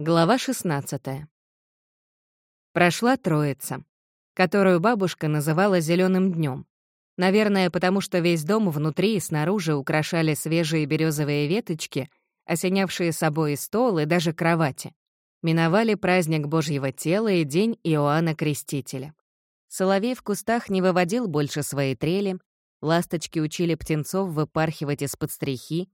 Глава 16. Прошла Троица, которую бабушка называла зеленым днем. Наверное, потому что весь дом внутри и снаружи украшали свежие березовые веточки, осенявшие собой и стол, и даже кровати. Миновали праздник Божьего тела и день Иоанна Крестителя. Соловей в кустах не выводил больше свои трели, ласточки учили птенцов выпархивать из-под стрихи,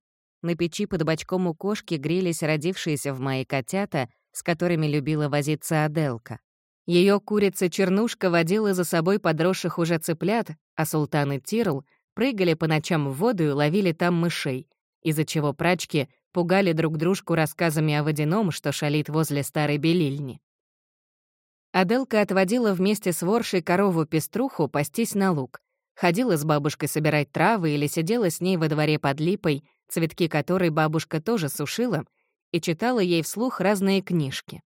на печи под бочком у кошки грелись родившиеся в мае котята, с которыми любила возиться Аделка. Ее курица-чернушка водила за собой подросших уже цыплят, а султан и Тирл прыгали по ночам в воду и ловили там мышей, из-за чего прачки пугали друг дружку рассказами о водяном, что шалит возле старой белильни. Аделка отводила вместе с воршей корову-пеструху пастись на луг, ходила с бабушкой собирать травы или сидела с ней во дворе под липой, цветки которой бабушка тоже сушила, и читала ей вслух разные книжки.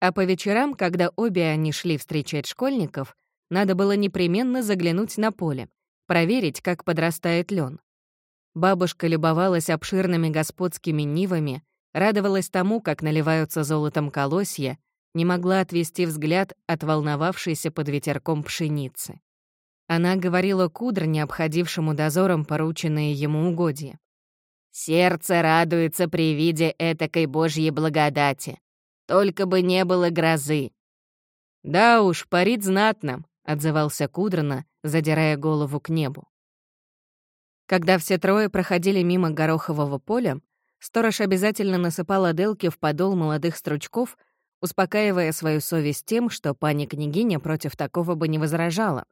А по вечерам, когда обе они шли встречать школьников, надо было непременно заглянуть на поле, проверить, как подрастает лен. Бабушка любовалась обширными господскими нивами, радовалась тому, как наливаются золотом колосья, не могла отвести взгляд от волновавшейся под ветерком пшеницы. Она говорила кудр, необходившему дозором порученные ему угодья. Сердце радуется при виде этакой Божьей благодати. Только бы не было грозы. «Да уж, парит знатно», — отзывался Кудрона, задирая голову к небу. Когда все трое проходили мимо горохового поля, сторож обязательно насыпал Аделке в подол молодых стручков, успокаивая свою совесть тем, что пани-княгиня против такого бы не возражала,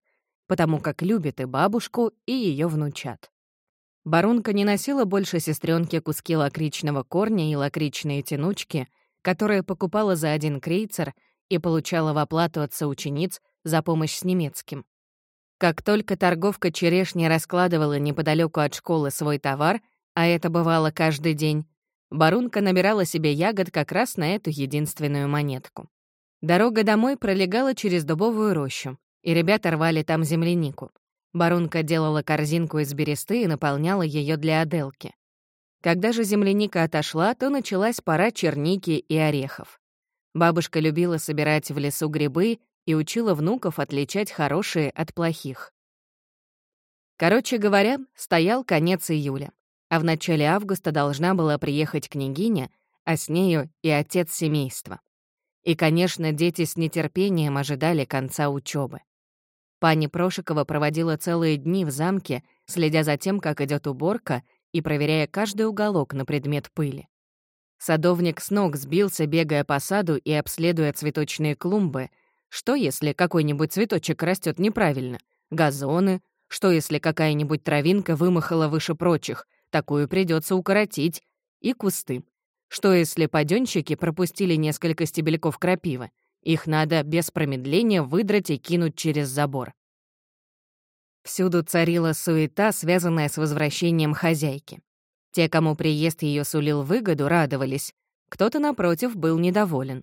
потому как любит и бабушку, и ее внучат. Барунка не носила больше сестренке куски лакричного корня и лакричные тянучки, которые покупала за один крейцер и получала в оплату от соучениц за помощь с немецким. Как только торговка черешни раскладывала неподалеку от школы свой товар, а это бывало каждый день, Барунка набирала себе ягод как раз на эту единственную монетку. Дорога домой пролегала через дубовую рощу, и ребята рвали там землянику. Барунка делала корзинку из бересты и наполняла ее для Аделки. Когда же земляника отошла, то началась пора черники и орехов. Бабушка любила собирать в лесу грибы и учила внуков отличать хорошие от плохих. Короче говоря, стоял конец июля, а в начале августа должна была приехать княгиня, а с нею и отец семейства. И, конечно, дети с нетерпением ожидали конца учебы. Пани Прошикова проводила целые дни в замке, следя за тем, как идет уборка и проверяя каждый уголок на предмет пыли. Садовник с ног сбился, бегая по саду и обследуя цветочные клумбы. Что, если какой-нибудь цветочек растет неправильно? Газоны? Что, если какая-нибудь травинка вымахала выше прочих? Такую придется укоротить. И кусты. Что, если паденщики пропустили несколько стебельков крапивы? Их надо без промедления выдрать и кинуть через забор. Всюду царила суета, связанная с возвращением хозяйки. Те, кому приезд ее сулил выгоду, радовались. Кто-то, напротив, был недоволен.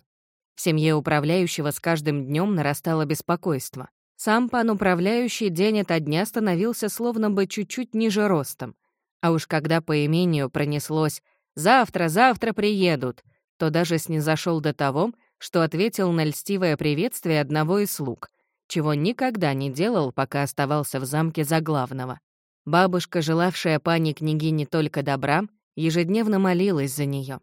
В семье управляющего с каждым днем нарастало беспокойство. Сам пан управляющий день ото дня становился словно бы чуть-чуть ниже ростом. А уж когда по имению пронеслось «завтра, завтра приедут», то даже снизошел до того, что ответил на льстивое приветствие одного из слуг, чего никогда не делал, пока оставался в замке за главного. Бабушка, желавшая пани княгине только добра, ежедневно молилась за нее.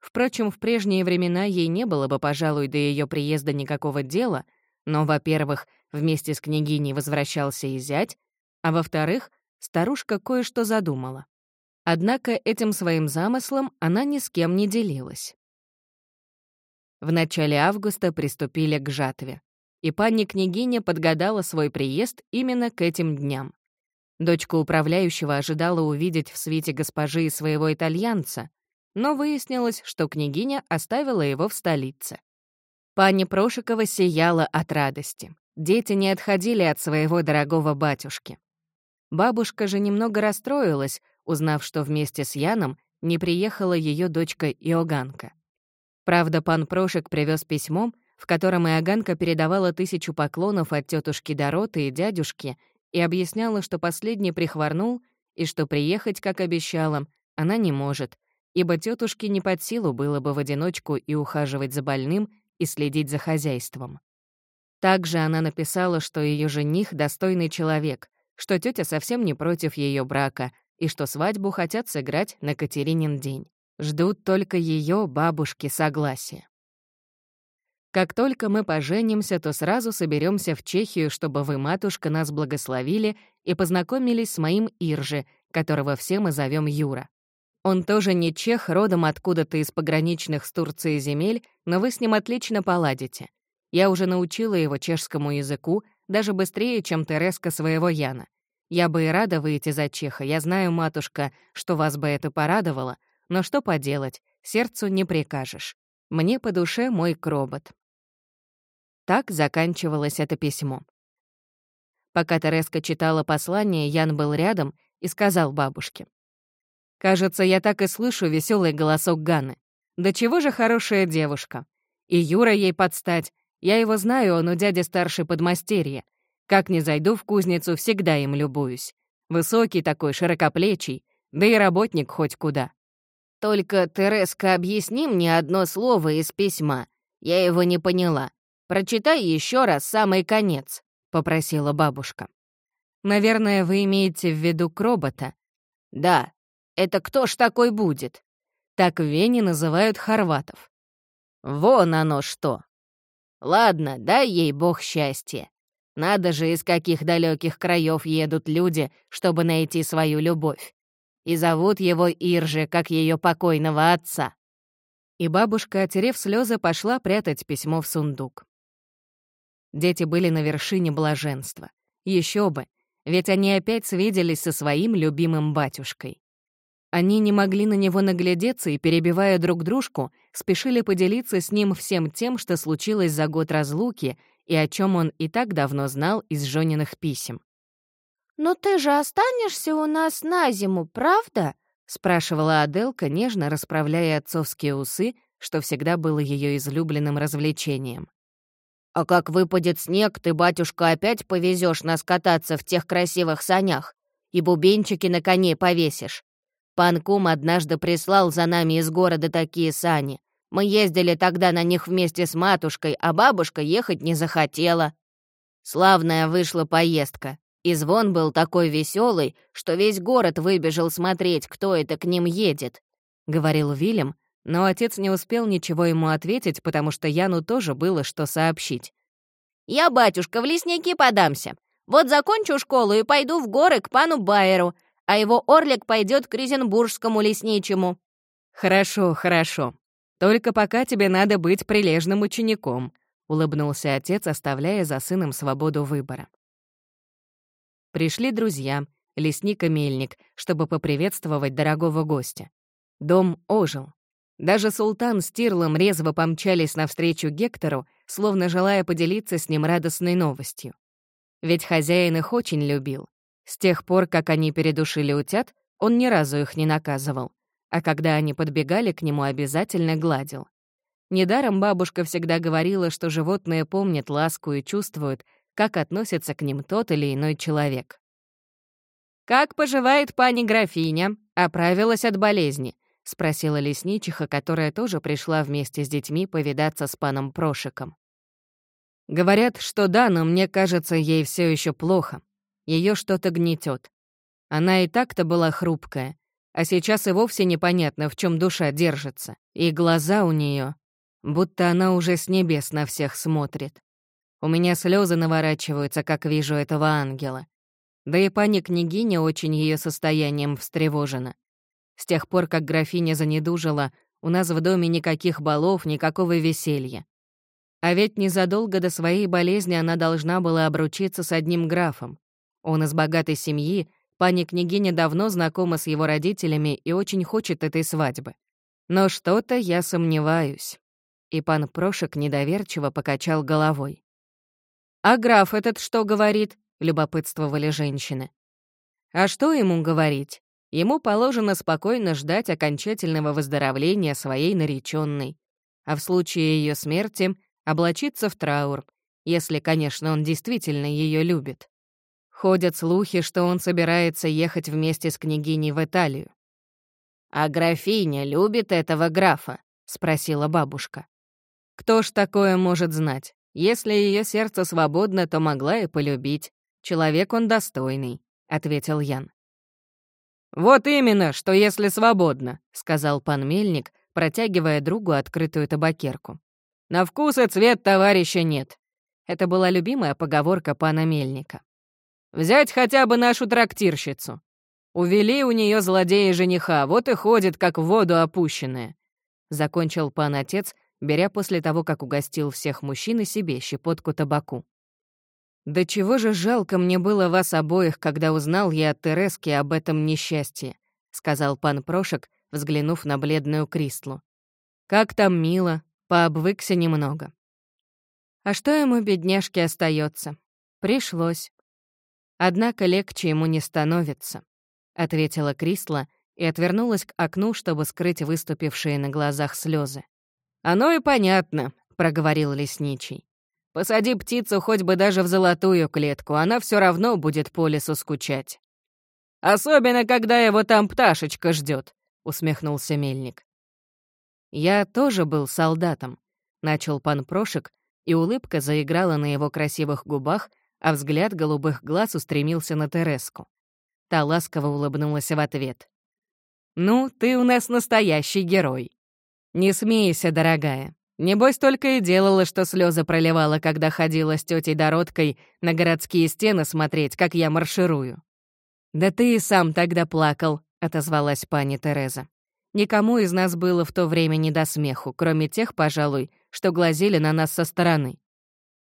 Впрочем, в прежние времена ей не было бы, пожалуй, до ее приезда никакого дела, но, во-первых, вместе с княгиней возвращался и зять, а во-вторых, старушка кое-что задумала. Однако этим своим замыслом она ни с кем не делилась. В начале августа приступили к жатве, и пани-княгиня подгадала свой приезд именно к этим дням. Дочка управляющего ожидала увидеть в свете госпожи своего итальянца, но выяснилось, что княгиня оставила его в столице. Пани Прошикова сияла от радости. Дети не отходили от своего дорогого батюшки. Бабушка же немного расстроилась, узнав, что вместе с Яном не приехала ее дочка Иоганка. Правда, пан Прошек привез письмо, в котором Иоганка передавала тысячу поклонов от тетушки Дороты и дядюшки и объясняла, что последний прихворнул и что приехать, как обещала, она не может, ибо тетушке не под силу было бы в одиночку и ухаживать за больным, и следить за хозяйством. Также она написала, что ее жених — достойный человек, что тетя совсем не против ее брака и что свадьбу хотят сыграть на Катеринин день. Ждут только ее бабушки согласия. Как только мы поженимся, то сразу соберемся в Чехию, чтобы вы, матушка, нас благословили и познакомились с моим Ирже, которого все мы зовем Юра. Он тоже не чех, родом откуда-то из пограничных с Турцией земель, но вы с ним отлично поладите. Я уже научила его чешскому языку, даже быстрее, чем Тереска своего Яна. Я бы и рада выйти за чеха, я знаю, матушка, что вас бы это порадовало, но что поделать, сердцу не прикажешь. Мне по душе мой кробот. Так заканчивалось это письмо. Пока Тереска читала послание, Ян был рядом и сказал бабушке. «Кажется, я так и слышу веселый голосок Ганы. Да чего же хорошая девушка. И Юра ей подстать. Я его знаю, он у дяди старший подмастерье. Как не зайду в кузницу, всегда им любуюсь. Высокий такой, широкоплечий, да и работник хоть куда. Только, Тереска, объясни мне одно слово из письма. Я его не поняла. Прочитай еще раз самый конец», — попросила бабушка. «Наверное, вы имеете в виду Кробота?» «Да. Это кто ж такой будет?» Так в Вене называют хорватов. «Вон оно что!» «Ладно, дай ей бог счастья. Надо же, из каких далеких краев едут люди, чтобы найти свою любовь. И зовут его Ирже, как ее покойного отца». И бабушка, отерев слезы, пошла прятать письмо в сундук. Дети были на вершине блаженства. Еще бы, ведь они опять свиделись со своим любимым батюшкой. Они не могли на него наглядеться и, перебивая друг дружку, спешили поделиться с ним всем тем, что случилось за год разлуки и о чем он и так давно знал из Жониных писем. «Но ты же останешься у нас на зиму, правда?» — спрашивала Аделка, нежно расправляя отцовские усы, что всегда было ее излюбленным развлечением. «А как выпадет снег, ты, батюшка, опять повезешь нас кататься в тех красивых санях и бубенчики на коне повесишь. Пан Кум однажды прислал за нами из города такие сани. Мы ездили тогда на них вместе с матушкой, а бабушка ехать не захотела. Славная вышла поездка. И звон был такой веселый, что весь город выбежал смотреть, кто это к ним едет», — говорил Вильям, но отец не успел ничего ему ответить, потому что Яну тоже было что сообщить. «Я, батюшка, в лесники подамся. Вот закончу школу и пойду в горы к пану Байеру, а его орлик пойдет к Резенбургскому лесничему». «Хорошо, хорошо. Только пока тебе надо быть прилежным учеником», — улыбнулся отец, оставляя за сыном свободу выбора. Пришли друзья, лесник и мельник, чтобы поприветствовать дорогого гостя. Дом ожил. Даже султан с Тирлом резво помчались навстречу Гектору, словно желая поделиться с ним радостной новостью. Ведь хозяин их очень любил. С тех пор, как они передушили утят, он ни разу их не наказывал, а когда они подбегали к нему, обязательно гладил. Недаром бабушка всегда говорила, что животные помнят ласку и чувствуют, как относится к ним тот или иной человек. «Как поживает пани графиня? Оправилась от болезни?» — спросила лесничиха, которая тоже пришла вместе с детьми повидаться с паном Прошиком. «Говорят, что да, но мне кажется, ей все еще плохо. Ее что-то гнетет. Она и так-то была хрупкая, а сейчас и вовсе непонятно, в чем душа держится. И глаза у нее, будто она уже с небес на всех смотрит. У меня слезы наворачиваются, как вижу этого ангела. Да и пани княгиня очень ее состоянием встревожена. С тех пор, как графиня занедужила, у нас в доме никаких балов, никакого веселья. А ведь незадолго до своей болезни она должна была обручиться с одним графом. Он из богатой семьи, пани княгиня давно знакома с его родителями и очень хочет этой свадьбы. Но что-то я сомневаюсь. И пан Прошек недоверчиво покачал головой. «А граф этот что говорит?» — любопытствовали женщины. «А что ему говорить? Ему положено спокойно ждать окончательного выздоровления своей нареченной, а в случае ее смерти облачиться в траур, если, конечно, он действительно ее любит. Ходят слухи, что он собирается ехать вместе с княгиней в Италию. «А графиня любит этого графа?» — спросила бабушка. «Кто ж такое может знать? Если ее сердце свободно, то могла и полюбить. Человек он достойный», — ответил Ян. «Вот именно, что если свободно», — сказал пан Мельник, протягивая другу открытую табакерку. «На вкус и цвет товарища нет». Это была любимая поговорка пана Мельника. «Взять хотя бы нашу трактирщицу. Увели у нее злодея жениха, вот и ходит, как в воду опущенная. Закончил пан отец, беря после того, как угостил всех мужчин и себе щепотку табаку. «Да чего же жалко мне было вас обоих, когда узнал я от Терески об этом несчастье», — сказал пан Прошек, взглянув на бледную Кристлу. «Как там мило, пообвыкся немного». А что ему, бедняжке, остается? Пришлось. Однако легче ему не становится. — ответила Крисла и отвернулась к окну, чтобы скрыть выступившие на глазах слезы. «Оно и понятно», — проговорил лесничий. «Посади птицу хоть бы даже в золотую клетку, она все равно будет по лесу скучать». «Особенно, когда его там пташечка ждет, усмехнулся мельник. «Я тоже был солдатом», — начал пан Прошек, и улыбка заиграла на его красивых губах, а взгляд голубых глаз устремился на Тереску. Та ласково улыбнулась в ответ. «Ну, ты у нас настоящий герой». «Не смейся, дорогая. Небось, только и делала, что слезы проливала, когда ходила с тетей Дородкой на городские стены смотреть, как я марширую». «Да ты и сам тогда плакал», — отозвалась пани Тереза. «Никому из нас было в то время не до смеху, кроме тех, пожалуй, что глазели на нас со стороны».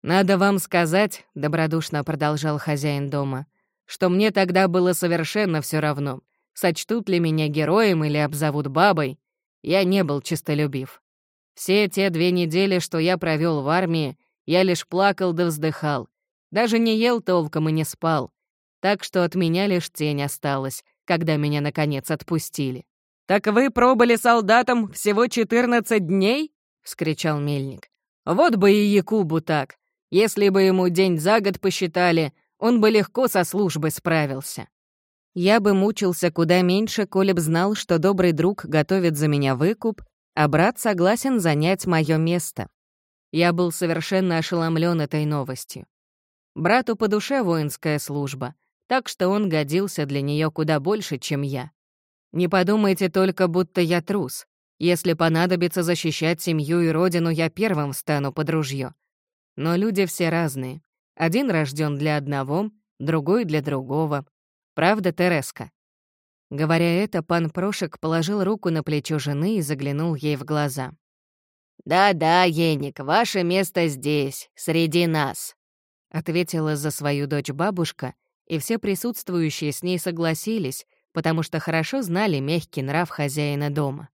«Надо вам сказать», — добродушно продолжал хозяин дома, что мне тогда было совершенно все равно, сочтут ли меня героем или обзовут бабой, я не был чистолюбив. Все те две недели, что я провел в армии, я лишь плакал да вздыхал, даже не ел толком и не спал, так что от меня лишь тень осталась, когда меня, наконец, отпустили. «Так вы пробыли солдатом всего 14 дней?» — вскричал Мельник. «Вот бы и Якубу так. Если бы ему день за год посчитали, он бы легко со службой справился. Я бы мучился куда меньше, коли б знал, что добрый друг готовит за меня выкуп, а брат согласен занять мое место. Я был совершенно ошеломлен этой новостью. Брату по душе воинская служба, так что он годился для нее куда больше, чем я. Не подумайте только, будто я трус. Если понадобится защищать семью и родину, я первым встану под ружье. Но люди все разные. Один рожден для одного, другой для другого. Правда, Тереска?» Говоря это, пан Прошек положил руку на плечо жены и заглянул ей в глаза. «Да-да, Еник, ваше место здесь, среди нас», — ответила за свою дочь бабушка, и все присутствующие с ней согласились, потому что хорошо знали мягкий нрав хозяина дома.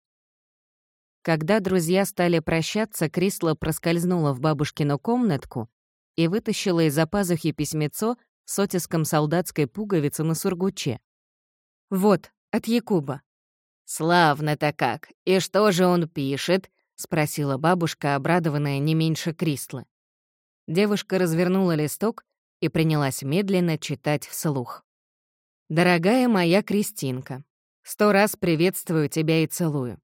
Когда друзья стали прощаться, Крисла проскользнула в бабушкину комнатку и вытащила из-за пазухи письмецо с оттиском солдатской пуговицы на сургуче. «Вот, от Якуба». «Славно-то как! И что же он пишет?» — спросила бабушка, обрадованная не меньше Кристлы. Девушка развернула листок и принялась медленно читать вслух. «Дорогая моя Кристинка, сто раз приветствую тебя и целую.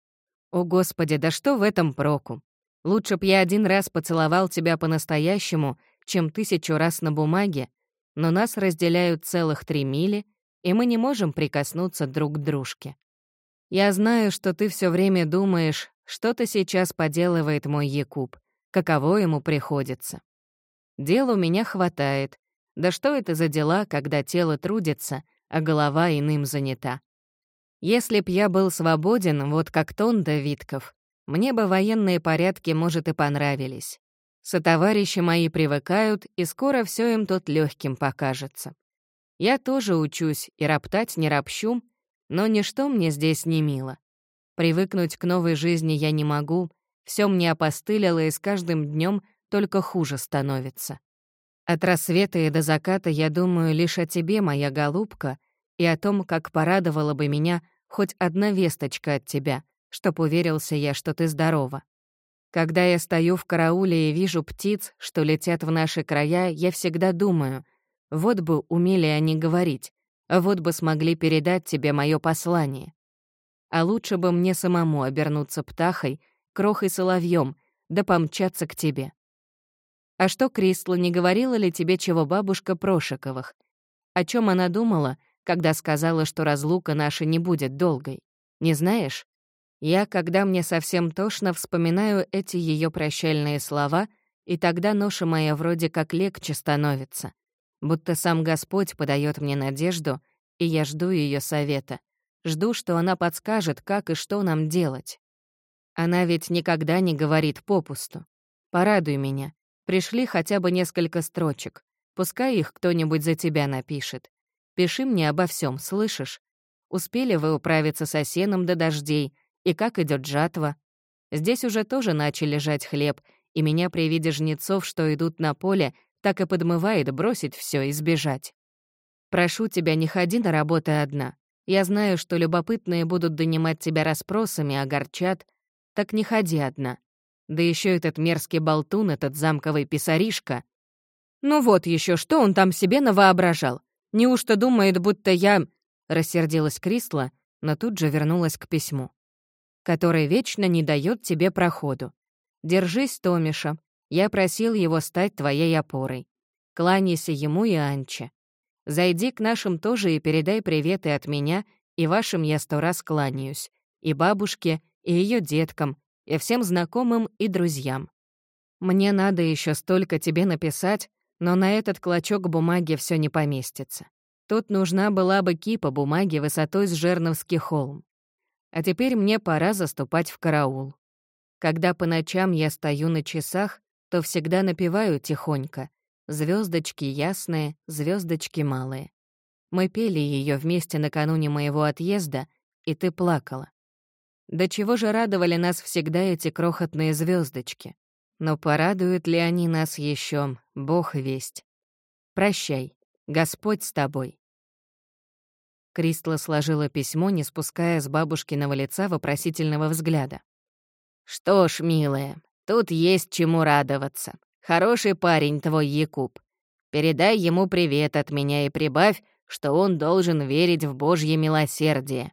О, Господи, да что в этом проку? Лучше б я один раз поцеловал тебя по-настоящему — чем тысячу раз на бумаге, но нас разделяют целых три мили, и мы не можем прикоснуться друг к дружке. Я знаю, что ты все время думаешь, что-то сейчас поделывает мой Якуб, каково ему приходится. Дел у меня хватает. Да что это за дела, когда тело трудится, а голова иным занята? Если б я был свободен, вот как Тон Давидков, мне бы военные порядки, может, и понравились. Сотоварищи мои привыкают, и скоро все им тут легким покажется. Я тоже учусь и роптать не ропщу, но ничто мне здесь не мило. Привыкнуть к новой жизни я не могу, все мне опостылило, и с каждым днем только хуже становится. От рассвета и до заката я думаю лишь о тебе, моя голубка, и о том, как порадовала бы меня хоть одна весточка от тебя, чтоб уверился я, что ты здорова. Когда я стою в карауле и вижу птиц, что летят в наши края, я всегда думаю, вот бы умели они говорить, вот бы смогли передать тебе мое послание. А лучше бы мне самому обернуться птахой, крохой соловьем, да помчаться к тебе. А что, Кристла, не говорила ли тебе чего бабушка Прошиковых? О чем она думала, когда сказала, что разлука наша не будет долгой? Не знаешь? Я, когда мне совсем тошно, вспоминаю эти ее прощальные слова, и тогда ноша моя вроде как легче становится. Будто сам Господь подает мне надежду, и я жду ее совета. Жду, что она подскажет, как и что нам делать. Она ведь никогда не говорит попусту. Порадуй меня. Пришли хотя бы несколько строчек. Пускай их кто-нибудь за тебя напишет. Пиши мне обо всем, слышишь? Успели вы управиться с осеном до дождей, и как идет жатва? Здесь уже тоже начали жать хлеб, и меня при виде жнецов, что идут на поле, так и подмывает бросить все и сбежать. Прошу тебя, не ходи на работу одна. Я знаю, что любопытные будут донимать тебя расспросами, огорчат. Так не ходи одна. Да еще этот мерзкий болтун, этот замковый писаришка. Ну вот еще, что он там себе навоображал? Неужто думает, будто я... Рассердилась Крисла, но тут же вернулась к письму. Который вечно не дает тебе проходу. Держись, Томиша. Я просил его стать твоей опорой. Кланяйся ему и Анче. Зайди к нашим тоже и передай приветы от меня, и вашим я сто раз кланяюсь, и бабушке, и ее деткам, и всем знакомым и друзьям. Мне надо еще столько тебе написать, но на этот клочок бумаги все не поместится. Тут нужна была бы кипа бумаги высотой с Жерновский холм. А теперь мне пора заступать в караул. Когда по ночам я стою на часах, то всегда напеваю тихонько — Звездочки ясные, звездочки малые. Мы пели ее вместе накануне моего отъезда, и ты плакала. До чего же радовали нас всегда эти крохотные звездочки? Но порадуют ли они нас еще, Бог весть. Прощай, Господь с тобой. Кристла сложила письмо, не спуская с бабушкиного лица вопросительного взгляда. «Что ж, милая, тут есть чему радоваться. Хороший парень твой Якуб. Передай ему привет от меня и прибавь, что он должен верить в Божье милосердие.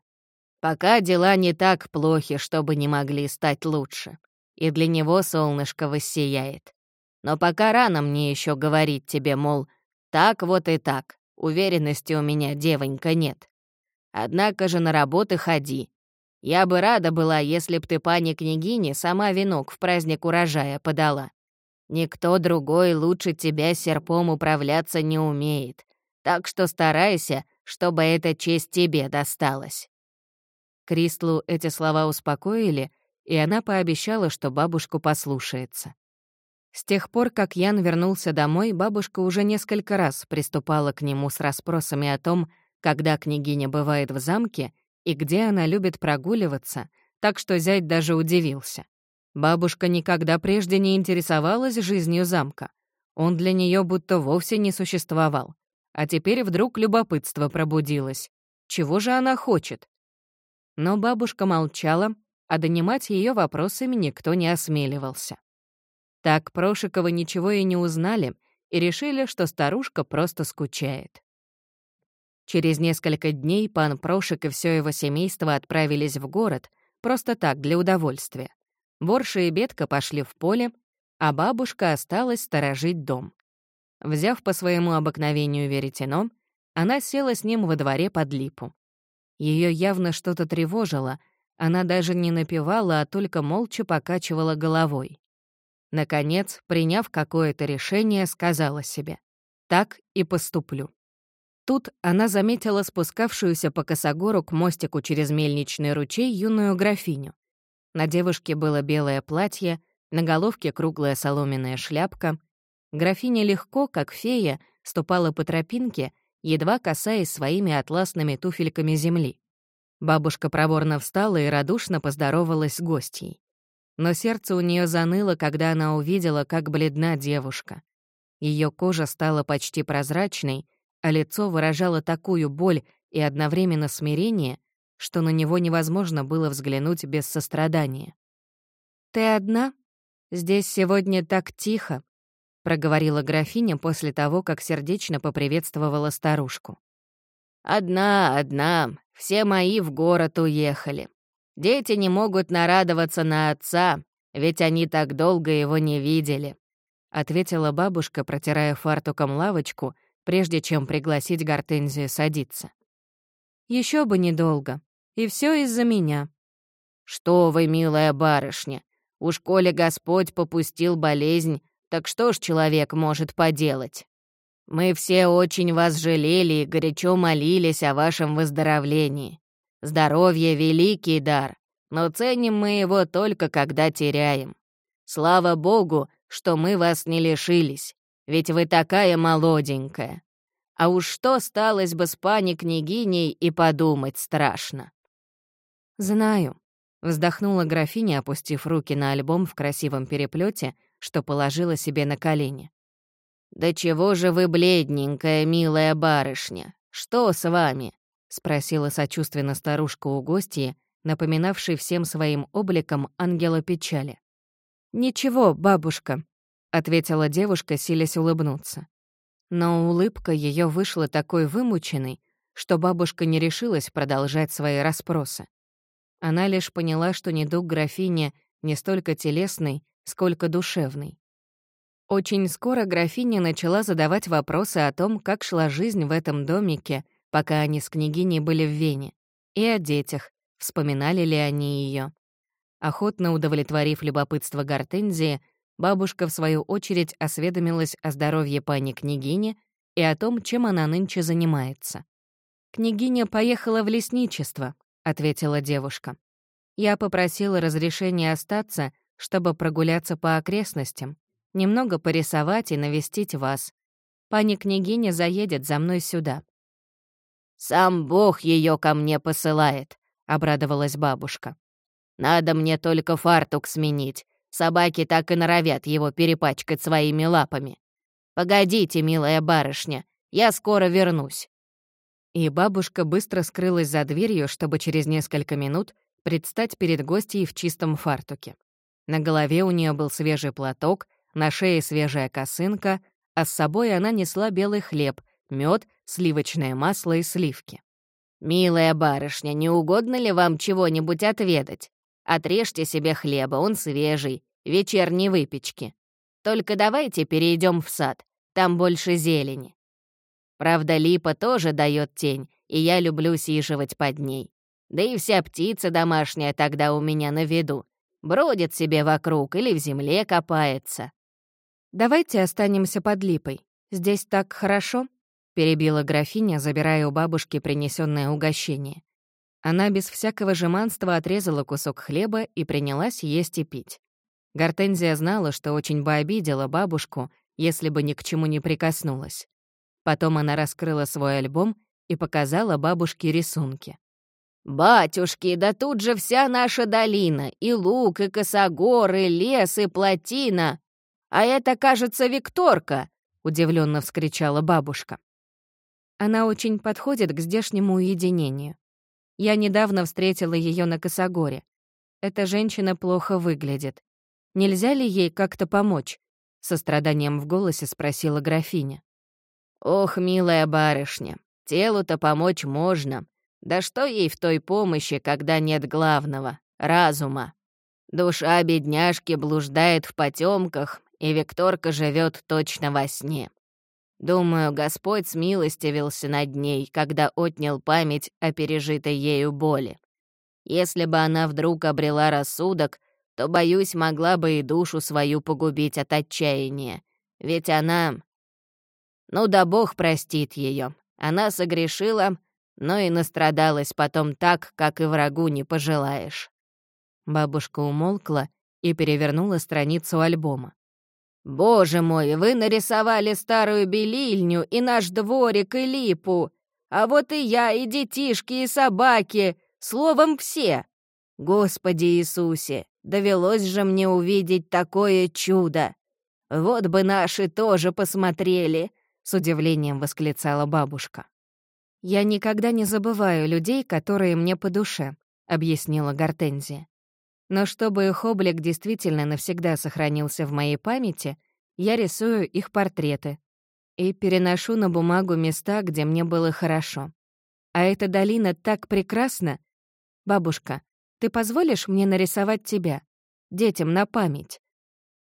Пока дела не так плохи, чтобы не могли стать лучше. И для него солнышко воссияет. Но пока рано мне еще говорить тебе, мол, так вот и так. Уверенности у меня, девонька, нет. Однако же на работы ходи. Я бы рада была, если б ты, пани княгине, сама венок в праздник урожая подала. Никто другой лучше тебя серпом управляться не умеет, так что старайся, чтобы эта честь тебе досталась». Кристлу эти слова успокоили, и она пообещала, что бабушку послушается. С тех пор, как Ян вернулся домой, бабушка уже несколько раз приступала к нему с расспросами о том, когда княгиня бывает в замке и где она любит прогуливаться, так что зять даже удивился. Бабушка никогда прежде не интересовалась жизнью замка. Он для нее будто вовсе не существовал. А теперь вдруг любопытство пробудилось. Чего же она хочет? Но бабушка молчала, а донимать ее вопросами никто не осмеливался. Так Прошиковы ничего и не узнали и решили, что старушка просто скучает. Через несколько дней пан Прошик и все его семейство отправились в город, просто так, для удовольствия. Борша и Бетка пошли в поле, а бабушка осталась сторожить дом. Взяв по своему обыкновению веретено, она села с ним во дворе под липу. Ее явно что-то тревожило, она даже не напевала, а только молча покачивала головой. Наконец, приняв какое-то решение, сказала себе «Так и поступлю». Тут она заметила спускавшуюся по косогору к мостику через мельничный ручей юную графиню. На девушке было белое платье, на головке круглая соломенная шляпка. Графиня легко, как фея, ступала по тропинке, едва касаясь своими атласными туфельками земли. Бабушка проворно встала и радушно поздоровалась с гостьей. Но сердце у нее заныло, когда она увидела, как бледна девушка. Ее кожа стала почти прозрачной, а лицо выражало такую боль и одновременно смирение, что на него невозможно было взглянуть без сострадания. «Ты одна? Здесь сегодня так тихо», — проговорила графиня после того, как сердечно поприветствовала старушку. «Одна, одна, все мои в город уехали. Дети не могут нарадоваться на отца, ведь они так долго его не видели», — ответила бабушка, протирая фартуком лавочку, прежде чем пригласить Гортензию садиться. Еще бы недолго. И все из-за меня». «Что вы, милая барышня, уж коли Господь попустил болезнь, так что ж человек может поделать? Мы все очень вас жалели и горячо молились о вашем выздоровлении. Здоровье — великий дар, но ценим мы его только когда теряем. Слава Богу, что мы вас не лишились, ведь вы такая молоденькая. А уж что сталось бы с пани-княгиней и подумать страшно. «Знаю», — вздохнула графиня, опустив руки на альбом в красивом переплете, что положила себе на колени. «Да чего же вы бледненькая, милая барышня? Что с вами?» — спросила сочувственно старушка у гостья, напоминавшей всем своим обликом ангела печали. «Ничего, бабушка», — ответила девушка, силясь улыбнуться. Но улыбка ее вышла такой вымученной, что бабушка не решилась продолжать свои расспросы. Она лишь поняла, что недуг графини не столько телесный, сколько душевный. Очень скоро графиня начала задавать вопросы о том, как шла жизнь в этом домике — пока они с княгиней были в Вене, и о детях, вспоминали ли они ее. Охотно удовлетворив любопытство Гортензии, бабушка, в свою очередь, осведомилась о здоровье пани княгини и о том, чем она нынче занимается. «Княгиня поехала в лесничество», — ответила девушка. «Я попросила разрешения остаться, чтобы прогуляться по окрестностям, немного порисовать и навестить вас. Пани княгиня заедет за мной сюда. «Сам Бог ее ко мне посылает», — обрадовалась бабушка. «Надо мне только фартук сменить. Собаки так и норовят его перепачкать своими лапами. Погодите, милая барышня, я скоро вернусь». И бабушка быстро скрылась за дверью, чтобы через несколько минут предстать перед гостьей в чистом фартуке. На голове у нее был свежий платок, на шее свежая косынка, а с собой она несла белый хлеб, мед, сливочное масло и сливки. «Милая барышня, не угодно ли вам чего-нибудь отведать? Отрежьте себе хлеба, он свежий, вечерней выпечки. Только давайте перейдем в сад, там больше зелени. Правда, липа тоже дает тень, и я люблю сиживать под ней. Да и вся птица домашняя тогда у меня на виду. Бродит себе вокруг или в земле копается. Давайте останемся под липой. Здесь так хорошо перебила графиня, забирая у бабушки принесенное угощение. Она без всякого жеманства отрезала кусок хлеба и принялась есть и пить. Гортензия знала, что очень бы обидела бабушку, если бы ни к чему не прикоснулась. Потом она раскрыла свой альбом и показала бабушке рисунки. «Батюшки, да тут же вся наша долина, и луг, и косогор, и лес, и плотина. А это, кажется, Викторка!» — удивленно вскричала бабушка. Она очень подходит к здешнему уединению. Я недавно встретила ее на Косогоре. Эта женщина плохо выглядит. Нельзя ли ей как-то помочь?» Со страданием в голосе спросила графиня. «Ох, милая барышня, телу-то помочь можно. Да что ей в той помощи, когда нет главного — разума? Душа бедняжки блуждает в потемках, и Викторка живет точно во сне. Думаю, Господь смилостивился над ней, когда отнял память о пережитой ею боли. Если бы она вдруг обрела рассудок, то, боюсь, могла бы и душу свою погубить от отчаяния. Ведь она... Ну да Бог простит ее. Она согрешила, но и настрадалась потом так, как и врагу не пожелаешь. Бабушка умолкла и перевернула страницу альбома. «Боже мой, вы нарисовали старую белильню и наш дворик и липу, а вот и я, и детишки, и собаки, словом, все. Господи Иисусе, довелось же мне увидеть такое чудо. Вот бы наши тоже посмотрели», — с удивлением восклицала бабушка. «Я никогда не забываю людей, которые мне по душе», — объяснила Гортензия. Но чтобы их облик действительно навсегда сохранился в моей памяти, я рисую их портреты и переношу на бумагу места, где мне было хорошо. А эта долина так прекрасна. Бабушка, Ты позволишь мне нарисовать тебя? Детям на память?»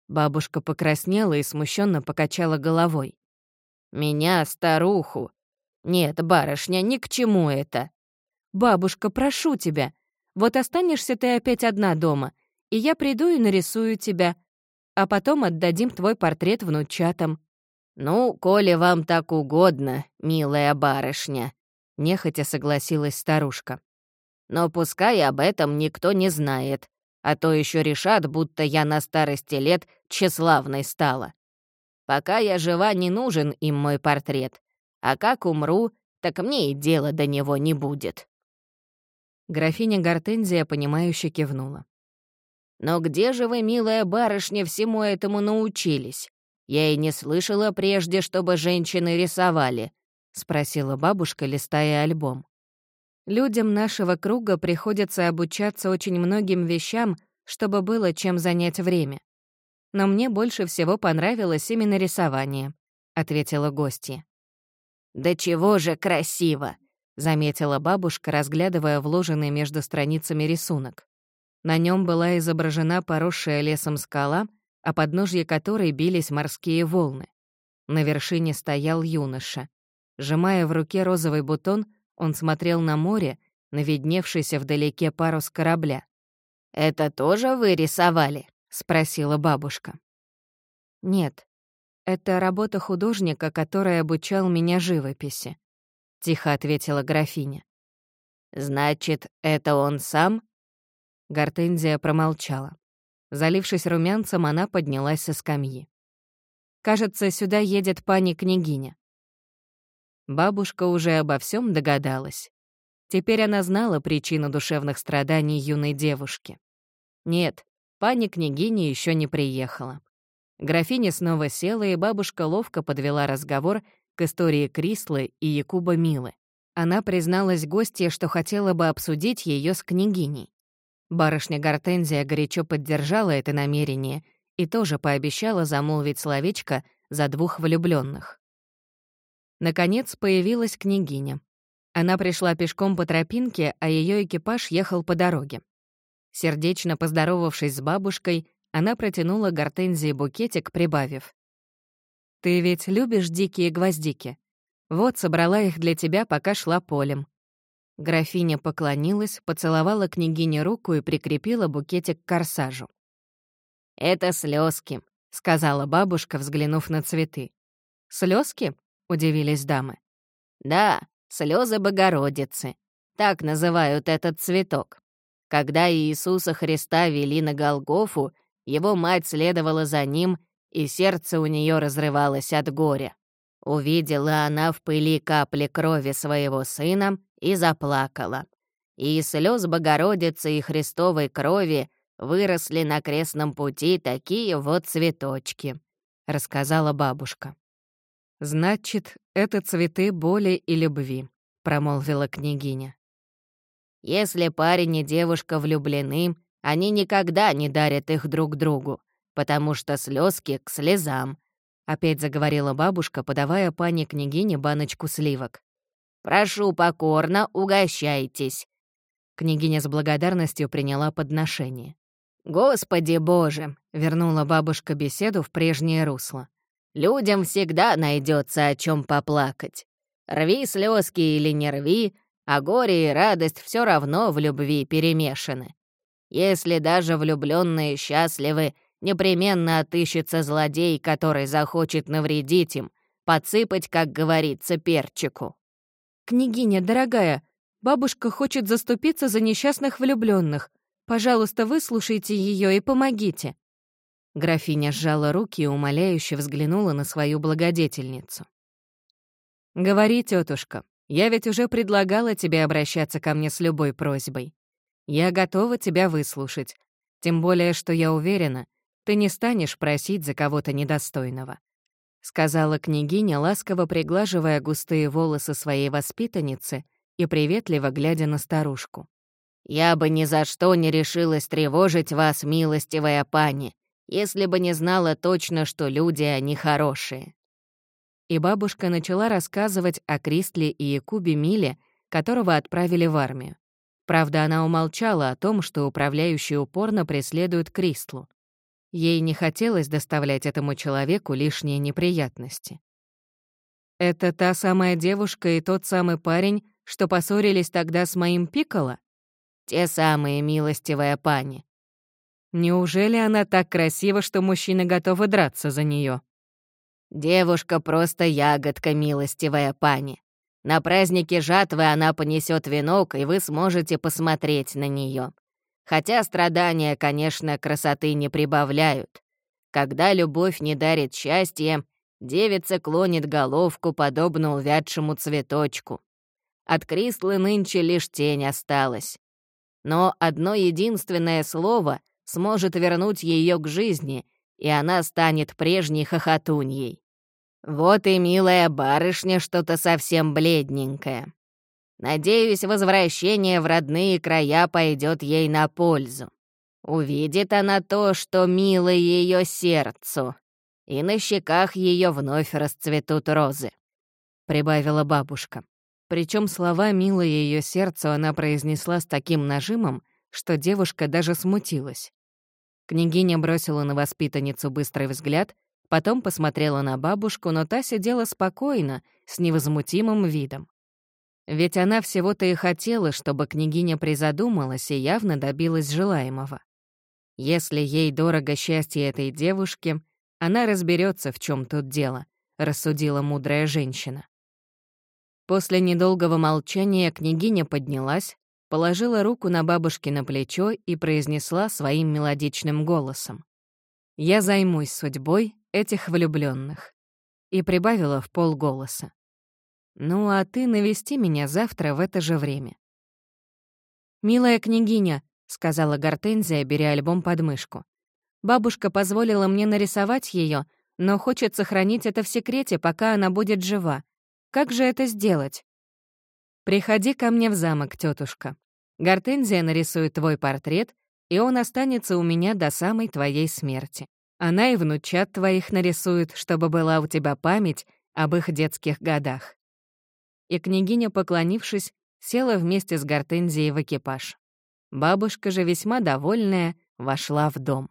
Бабушка покраснела и смущенно покачала головой. «Меня, старуху? Нет, барышня, ни к чему это». «Бабушка, прошу тебя, вот останешься ты опять одна дома, и я приду и нарисую тебя, а потом отдадим твой портрет внучатам». «Ну, коли вам так угодно, милая барышня», — нехотя согласилась старушка. «Но пускай об этом никто не знает, а то еще решат, будто я на старости лет тщеславной стала. Пока я жива, не нужен им мой портрет, а как умру, так мне и дела до него не будет». Графиня Гортензия, понимающе кивнула. «Но где же вы, милая барышня, всему этому научились? Я и не слышала прежде, чтобы женщины рисовали», — спросила бабушка, листая альбом. «Людям нашего круга приходится обучаться очень многим вещам, чтобы было чем занять время. Но мне больше всего понравилось именно рисование», — ответила гостья. «Да чего же красиво!» — заметила бабушка, разглядывая вложенный между страницами рисунок. На нем была изображена поросшая лесом скала, о подножье которой бились морские волны. На вершине стоял юноша. Сжимая в руке розовый бутон, он смотрел на море, на видневшийся вдалеке парус корабля. «Это тоже вы рисовали?» — спросила бабушка. «Нет, это работа художника, который обучал меня живописи», — тихо ответила графиня. «Значит, это он сам?» Гортензия промолчала. Залившись румянцем, она поднялась со скамьи. «Кажется, сюда едет пани-княгиня». Бабушка уже обо всем догадалась. Теперь она знала причину душевных страданий юной девушки. Нет, пани-княгиня еще не приехала. Графиня снова села, и бабушка ловко подвела разговор к истории Крислы и Якуба Милы. Она призналась гостье, что хотела бы обсудить ее с княгиней. Барышня Гортензия горячо поддержала это намерение и тоже пообещала замолвить словечко за двух влюбленных. Наконец появилась княгиня. Она пришла пешком по тропинке, а ее экипаж ехал по дороге. Сердечно поздоровавшись с бабушкой, она протянула Гортензии букетик, прибавив. «Ты ведь любишь дикие гвоздики? Вот собрала их для тебя, пока шла полем. Графиня поклонилась, поцеловала княгине руку и прикрепила букетик к корсажу. «Это слезки, сказала бабушка, взглянув на цветы. Слезки? удивились дамы. «Да, слезы Богородицы. Так называют этот цветок. Когда Иисуса Христа вели на Голгофу, его мать следовала за ним, и сердце у нее разрывалось от горя. Увидела она в пыли капли крови своего сына и заплакала. И слез Богородицы и Христовой крови выросли на крестном пути такие вот цветочки», — рассказала бабушка. «Значит, это цветы боли и любви», — промолвила княгиня. «Если парень и девушка влюблены, они никогда не дарят их друг другу, потому что слезки к слезам», — опять заговорила бабушка, подавая пане княгине баночку сливок. Прошу покорно, угощайтесь». Княгиня с благодарностью приняла подношение. «Господи Боже!» — вернула бабушка беседу в прежнее русло. «Людям всегда найдется о чем поплакать. Рви слезки или не рви, а горе и радость все равно в любви перемешаны. Если даже влюбленные счастливы, непременно отыщется злодей, который захочет навредить им, подсыпать, как говорится, перчику. «Княгиня, дорогая, бабушка хочет заступиться за несчастных влюбленных. Пожалуйста, выслушайте ее и помогите». Графиня сжала руки и умоляюще взглянула на свою благодетельницу. «Говори, тетушка, я ведь уже предлагала тебе обращаться ко мне с любой просьбой. Я готова тебя выслушать, тем более, что я уверена, ты не станешь просить за кого-то недостойного. — сказала княгиня, ласково приглаживая густые волосы своей воспитанницы и приветливо глядя на старушку. «Я бы ни за что не решилась тревожить вас, милостивая пани, если бы не знала точно, что люди, они хорошие». И бабушка начала рассказывать о Кристле и Якубе Миле, которого отправили в армию. Правда, она умолчала о том, что управляющий упорно преследует Кристлу. Ей не хотелось доставлять этому человеку лишние неприятности. «Это та самая девушка и тот самый парень, что поссорились тогда с моим Пикколо?» «Те самые, милостивая пани». «Неужели она так красива, что мужчины готовы драться за нее? «Девушка просто ягодка, милостивая пани. На празднике жатвы она понесет венок, и вы сможете посмотреть на нее. Хотя страдания, конечно, красоты не прибавляют. Когда любовь не дарит счастья, девица клонит головку, подобно увядшему цветочку. От Крислы нынче лишь тень осталась. Но одно единственное слово сможет вернуть ее к жизни, и она станет прежней хохотуньей. Вот и милая барышня что-то совсем бледненькое. Надеюсь, возвращение в родные края пойдет ей на пользу. Увидит она то, что мило ее сердцу, и на щеках ее вновь расцветут розы», — прибавила бабушка. Причем слова «мило ее сердцу» она произнесла с таким нажимом, что девушка даже смутилась. Княгиня бросила на воспитанницу быстрый взгляд Потом посмотрела на бабушку, но та сидела спокойно, с невозмутимым видом. Ведь она всего-то и хотела, чтобы княгиня призадумалась и явно добилась желаемого. Если ей дорого счастье этой девушки, она разберется, в чем тут дело, рассудила мудрая женщина. После недолгого молчания княгиня поднялась, положила руку на бабушкино плечо и произнесла своим мелодичным голосом. «Я займусь судьбой этих влюбленных. И прибавила в полголоса. «Ну, а ты навести меня завтра в это же время». «Милая княгиня», — сказала Гортензия, беря альбом под мышку. «Бабушка позволила мне нарисовать ее, но хочет сохранить это в секрете, пока она будет жива. Как же это сделать?» «Приходи ко мне в замок, тетушка. Гортензия нарисует твой портрет, и он останется у меня до самой твоей смерти. Она и внучат твоих нарисует, чтобы была у тебя память об их детских годах». И княгиня, поклонившись, села вместе с Гортензией в экипаж. Бабушка же, весьма довольная, вошла в дом.